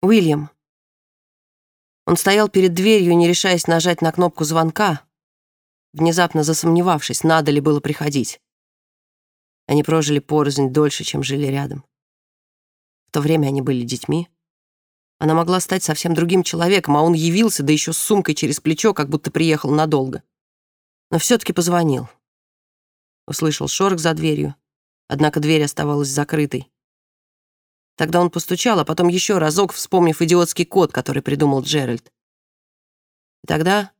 Уильям. Он стоял перед дверью, не решаясь нажать на кнопку звонка, внезапно засомневавшись, надо ли было приходить. Они прожили порознь дольше, чем жили рядом. В то время они были детьми. Она могла стать совсем другим человеком, а он явился, да еще с сумкой через плечо, как будто приехал надолго. Но все-таки позвонил. Услышал шорох за дверью, однако дверь оставалась закрытой. Тогда он постучал, а потом еще разок, вспомнив идиотский код, который придумал Джеральд. И тогда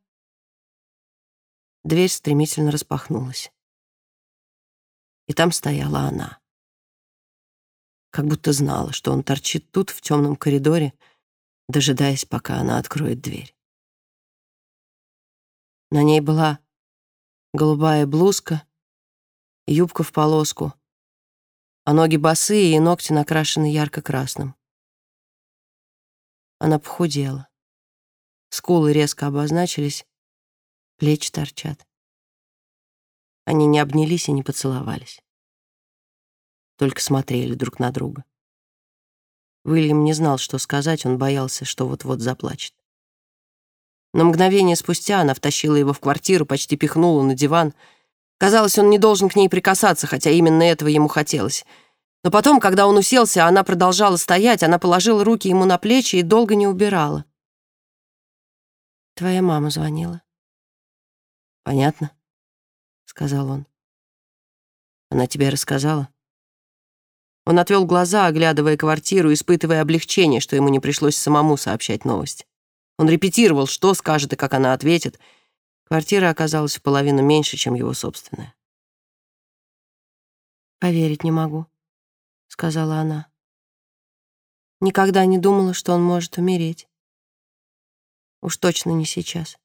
дверь стремительно распахнулась. И там стояла она. Как будто знала, что он торчит тут, в темном коридоре, дожидаясь, пока она откроет дверь. На ней была голубая блузка, юбка в полоску, а ноги босые и ногти накрашены ярко-красным. Она похудела. Скулы резко обозначились, плечи торчат. Они не обнялись и не поцеловались. Только смотрели друг на друга. Уильям не знал, что сказать, он боялся, что вот-вот заплачет. На мгновение спустя она втащила его в квартиру, почти пихнула на диван — Казалось, он не должен к ней прикасаться, хотя именно этого ему хотелось. Но потом, когда он уселся, она продолжала стоять, она положила руки ему на плечи и долго не убирала. «Твоя мама звонила». «Понятно», — сказал он. «Она тебе рассказала?» Он отвел глаза, оглядывая квартиру, испытывая облегчение, что ему не пришлось самому сообщать новость. Он репетировал, что скажет и как она ответит — Квартира оказалась в половину меньше, чем его собственная. «Поверить не могу», — сказала она. «Никогда не думала, что он может умереть. Уж точно не сейчас».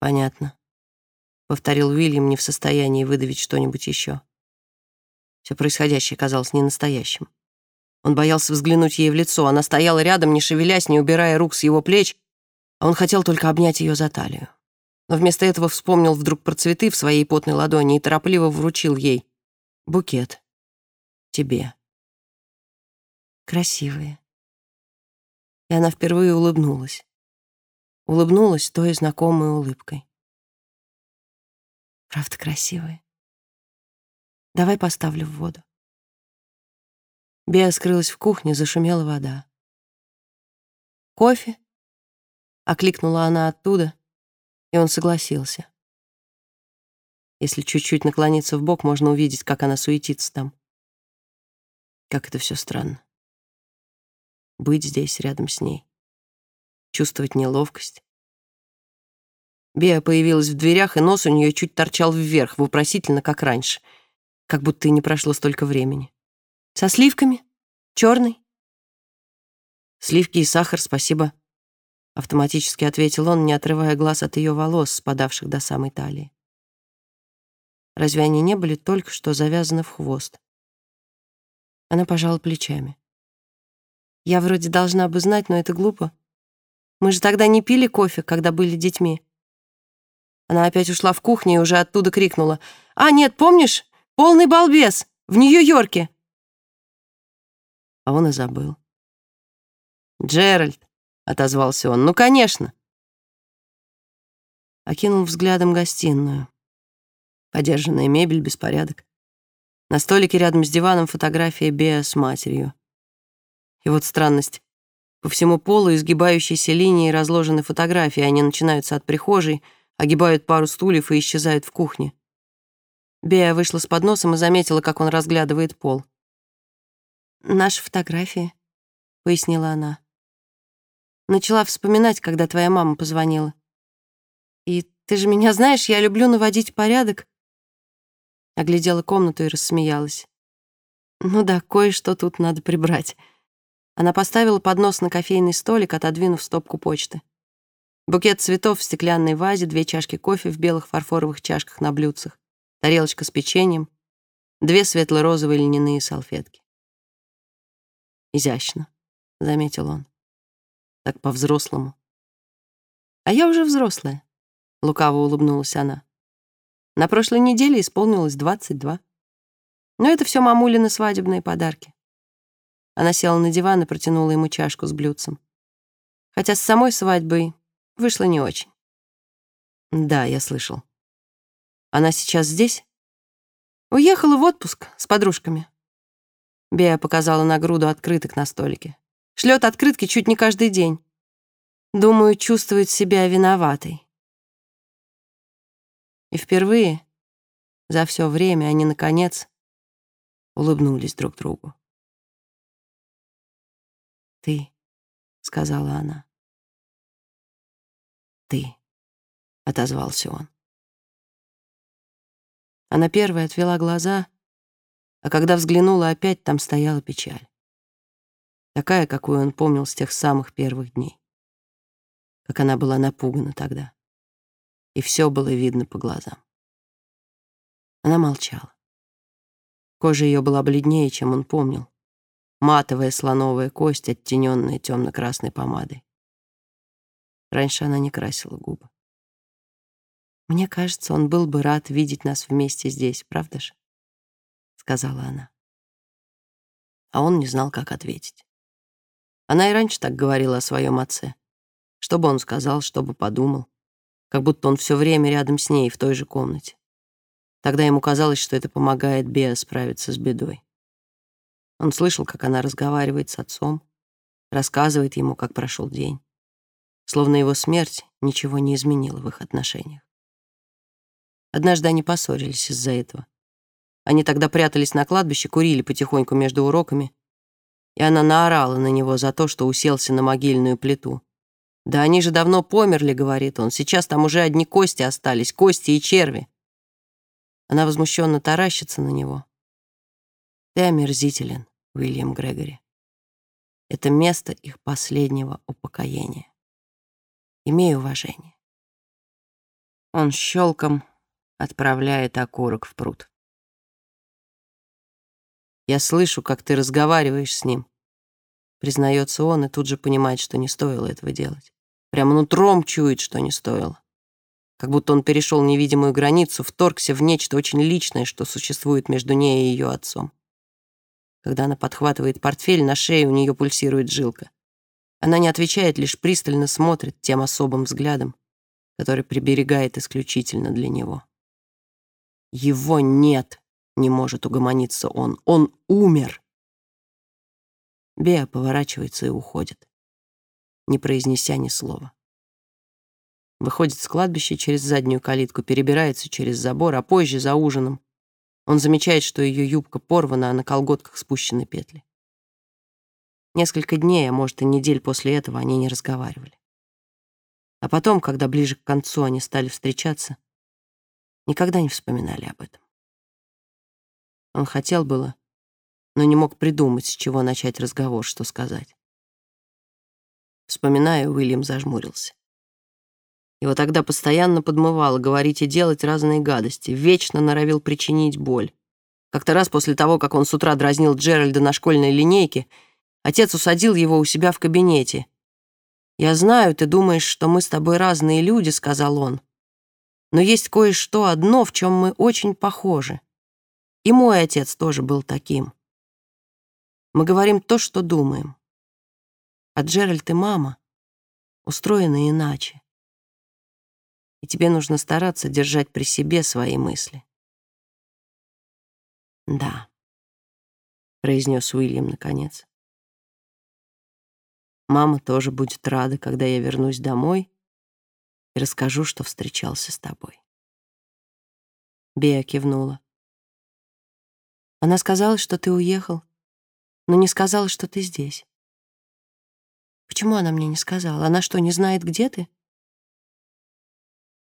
«Понятно», — повторил Уильям, не в состоянии выдавить что-нибудь еще. Все происходящее казалось ненастоящим. Он боялся взглянуть ей в лицо. Она стояла рядом, не шевелясь, не убирая рук с его плеч, а он хотел только обнять ее за талию. Но вместо этого вспомнил вдруг про цветы в своей потной ладони и торопливо вручил ей букет. Тебе. Красивые. И она впервые улыбнулась. Улыбнулась той знакомой улыбкой. Правда красивые. Давай поставлю в воду. Беа скрылась в кухне, зашумела вода. «Кофе?» — окликнула она оттуда, и он согласился. Если чуть-чуть наклониться в бок, можно увидеть, как она суетится там. Как это все странно. Быть здесь, рядом с ней. Чувствовать неловкость. Беа появилась в дверях, и нос у нее чуть торчал вверх, вопросительно, как раньше. Как будто и не прошло столько времени. «Со сливками? Черный?» «Сливки и сахар, спасибо», Автоматически ответил он, не отрывая глаз от ее волос, спадавших до самой талии. Разве они не были только что завязаны в хвост? Она пожала плечами. Я вроде должна бы знать, но это глупо. Мы же тогда не пили кофе, когда были детьми. Она опять ушла в кухню и уже оттуда крикнула. «А, нет, помнишь? Полный балбес! В Нью-Йорке!» А он и забыл. «Джеральд!» — отозвался он. «Ну, конечно!» Окинул взглядом гостиную. Подержанная мебель, беспорядок. На столике рядом с диваном фотография Беа с матерью. И вот странность. По всему полу изгибающейся линии разложены фотографии. Они начинаются от прихожей, огибают пару стульев и исчезают в кухне. Беа вышла с подносом и заметила, как он разглядывает пол. «Наши фотографии», — пояснила она. Начала вспоминать, когда твоя мама позвонила. И ты же меня знаешь, я люблю наводить порядок. Оглядела комнату и рассмеялась. Ну да, кое-что тут надо прибрать. Она поставила поднос на кофейный столик, отодвинув стопку почты. Букет цветов в стеклянной вазе, две чашки кофе в белых фарфоровых чашках на блюдцах, тарелочка с печеньем, две светло-розовые льняные салфетки. «Изящно», — заметил он так по-взрослому. А я уже взрослая, лукаво улыбнулась она. На прошлой неделе исполнилось 22. Но это все мамулины свадебные подарки. Она села на диван и протянула ему чашку с блюдцем. Хотя с самой свадьбой вышло не очень. Да, я слышал. Она сейчас здесь? Уехала в отпуск с подружками. Беа показала на груду открыток на столике. Шлет открытки чуть не каждый день. Думаю, чувствует себя виноватой. И впервые за все время они, наконец, улыбнулись друг другу. «Ты», — сказала она. «Ты», — отозвался он. Она первая отвела глаза, а когда взглянула опять, там стояла печаль. Такая, какую он помнил с тех самых первых дней. Как она была напугана тогда. И все было видно по глазам. Она молчала. Кожа ее была бледнее, чем он помнил. Матовая слоновая кость, оттененная темно-красной помадой. Раньше она не красила губы. «Мне кажется, он был бы рад видеть нас вместе здесь, правда же?» — сказала она. А он не знал, как ответить. Она и раньше так говорила о своем отце. Что бы он сказал, что бы подумал. Как будто он все время рядом с ней, в той же комнате. Тогда ему казалось, что это помогает Беа справиться с бедой. Он слышал, как она разговаривает с отцом, рассказывает ему, как прошел день. Словно его смерть ничего не изменила в их отношениях. Однажды они поссорились из-за этого. Они тогда прятались на кладбище, курили потихоньку между уроками, и она наорала на него за то, что уселся на могильную плиту. «Да они же давно померли», — говорит он, — «сейчас там уже одни кости остались, кости и черви». Она возмущенно таращится на него. Ты омерзителен, Уильям Грегори. Это место их последнего упокоения. Имей уважение. Он щелком отправляет окурок в пруд. Я слышу, как ты разговариваешь с ним. Признается он и тут же понимает, что не стоило этого делать. Прямо нутром чует, что не стоило как будто он перешел невидимую границу, вторгся в нечто очень личное, что существует между ней и ее отцом. Когда она подхватывает портфель, на шее у нее пульсирует жилка. Она не отвечает, лишь пристально смотрит тем особым взглядом, который приберегает исключительно для него. Его нет, не может угомониться он. Он умер. Беа поворачивается и уходит, не произнеся ни слова. Выходит с кладбища через заднюю калитку, перебирается через забор, а позже, за ужином, он замечает, что ее юбка порвана, а на колготках спущены петли. Несколько дней, а может и недель после этого они не разговаривали. А потом, когда ближе к концу они стали встречаться, никогда не вспоминали об этом. Он хотел было, но не мог придумать, с чего начать разговор, что сказать. Вспоминая, Уильям зажмурился. Его тогда постоянно подмывало говорить и делать разные гадости, вечно норовил причинить боль. Как-то раз после того, как он с утра дразнил Джеральда на школьной линейке, отец усадил его у себя в кабинете. «Я знаю, ты думаешь, что мы с тобой разные люди», — сказал он. «Но есть кое-что одно, в чем мы очень похожи. И мой отец тоже был таким. Мы говорим то, что думаем. А Джеральд и мама устроены иначе и тебе нужно стараться держать при себе свои мысли. «Да», — произнес Уильям наконец. «Мама тоже будет рада, когда я вернусь домой и расскажу, что встречался с тобой». Бея кивнула. «Она сказала, что ты уехал, но не сказала, что ты здесь. Почему она мне не сказала? Она что, не знает, где ты?»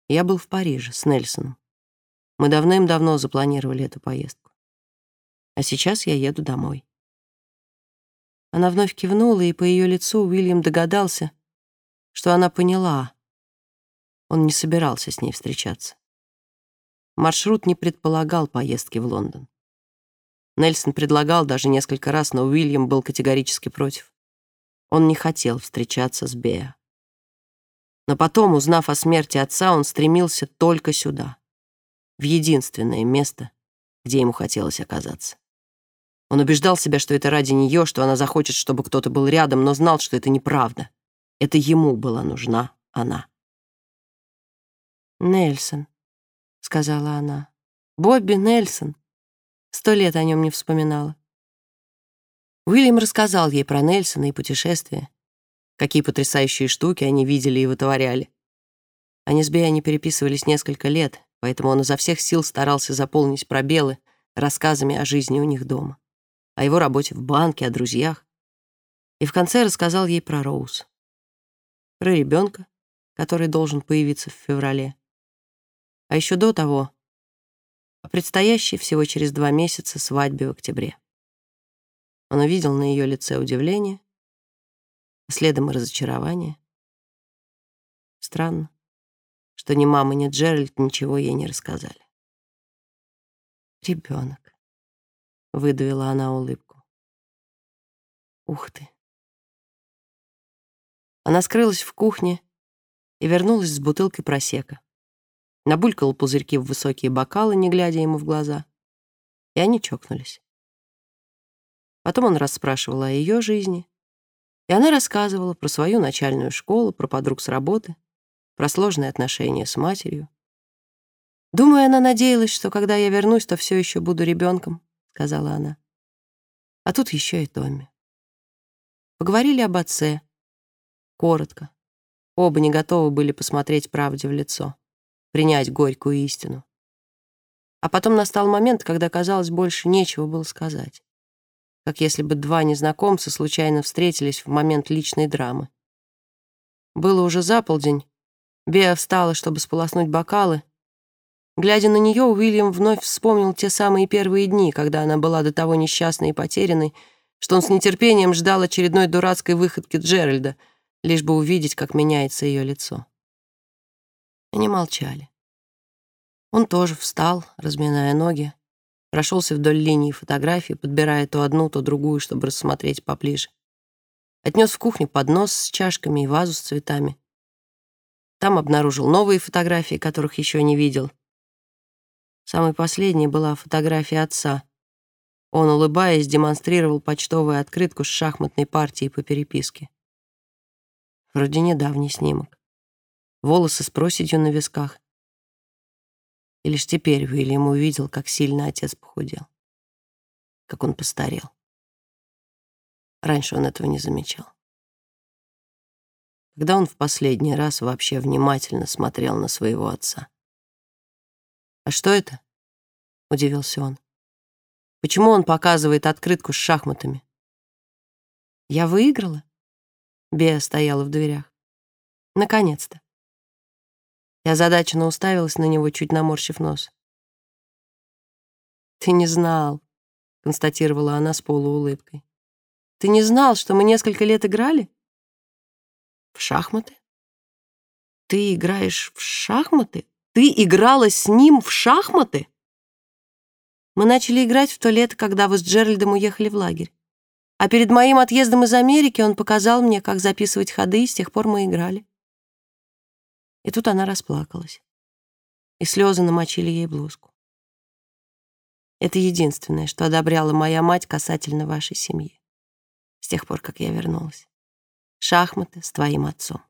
Я был в Париже с Нельсоном. Мы давным-давно запланировали эту поездку. А сейчас я еду домой. Она вновь кивнула, и по ее лицу Уильям догадался, что она поняла. Он не собирался с ней встречаться. Маршрут не предполагал поездки в Лондон. Нельсон предлагал даже несколько раз, но Уильям был категорически против. Он не хотел встречаться с Беа. Но потом, узнав о смерти отца, он стремился только сюда, в единственное место, где ему хотелось оказаться. Он убеждал себя, что это ради нее, что она захочет, чтобы кто-то был рядом, но знал, что это неправда. Это ему была нужна она. «Нельсон», — сказала она. «Бобби Нельсон». Сто лет о нем не вспоминала. Уильям рассказал ей про Нельсона и путешествия. Какие потрясающие штуки они видели и вытворяли. Они с Бея не переписывались несколько лет, поэтому он изо всех сил старался заполнить пробелы рассказами о жизни у них дома, о его работе в банке, о друзьях. И в конце рассказал ей про Роуз, про ребенка, который должен появиться в феврале. А еще до того о предстоящей всего через два месяца свадьбе в октябре. Он увидел на ее лице удивление, следом и разочарование. Странно, что ни мама, ни Джеральд ничего ей не рассказали. «Ребенок», — выдавила она улыбку. «Ух ты!» Она скрылась в кухне и вернулась с бутылкой просека. Набулькала пузырьки в высокие бокалы, не глядя ему в глаза, и они чокнулись. Потом он расспрашивал о ее жизни, и она рассказывала про свою начальную школу, про подруг с работы, про сложные отношения с матерью. «Думаю, она надеялась, что когда я вернусь, то все еще буду ребенком», — сказала она. А тут еще и Томми. Поговорили об отце. Коротко. Оба не готовы были посмотреть правде в лицо, принять горькую истину. А потом настал момент, когда, казалось, больше нечего было сказать как если бы два незнакомца случайно встретились в момент личной драмы. Было уже за полдень. Беа встала, чтобы сполоснуть бокалы. Глядя на нее, Уильям вновь вспомнил те самые первые дни, когда она была до того несчастной и потерянной, что он с нетерпением ждал очередной дурацкой выходки Джеральда, лишь бы увидеть, как меняется ее лицо. Они молчали. Он тоже встал, разминая ноги, прошелся вдоль линии фотографий, подбирая то одну, то другую, чтобы рассмотреть поближе. Отнес в кухню поднос с чашками и вазу с цветами. Там обнаружил новые фотографии, которых еще не видел. Самой последней была фотография отца. Он, улыбаясь, демонстрировал почтовую открытку с шахматной партией по переписке. Вроде недавний снимок. Волосы с проседью на висках. И лишь теперь Уильям увидел, как сильно отец похудел, как он постарел. Раньше он этого не замечал. Когда он в последний раз вообще внимательно смотрел на своего отца. «А что это?» — удивился он. «Почему он показывает открытку с шахматами?» «Я выиграла?» Беа стояла в дверях. «Наконец-то. Я озадаченно уставилась на него, чуть наморщив нос. «Ты не знал», — констатировала она с полуулыбкой. «Ты не знал, что мы несколько лет играли?» «В шахматы?» «Ты играешь в шахматы? Ты играла с ним в шахматы?» Мы начали играть в то лето, когда вы с Джеральдом уехали в лагерь. А перед моим отъездом из Америки он показал мне, как записывать ходы, и с тех пор мы играли. И тут она расплакалась. И слезы намочили ей блузку. Это единственное, что одобряла моя мать касательно вашей семьи. С тех пор, как я вернулась. Шахматы с твоим отцом.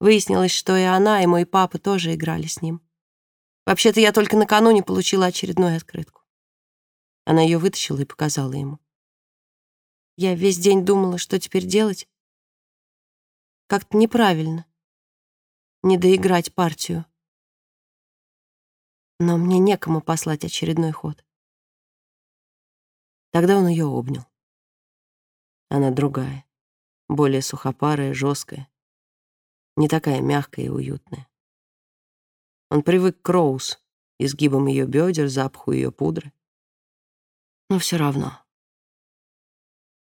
Выяснилось, что и она, и мой папа тоже играли с ним. Вообще-то я только накануне получила очередную открытку. Она ее вытащила и показала ему. Я весь день думала, что теперь делать. Как-то неправильно не доиграть партию. Но мне некому послать очередной ход. Тогда он ее обнял. Она другая, более сухопарая, жесткая, не такая мягкая и уютная. Он привык к Роуз, изгибам ее бедер, запаху ее пудры. Но все равно.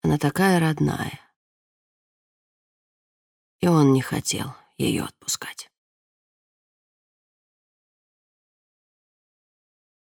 Она такая родная. И он не хотел ее отпускать.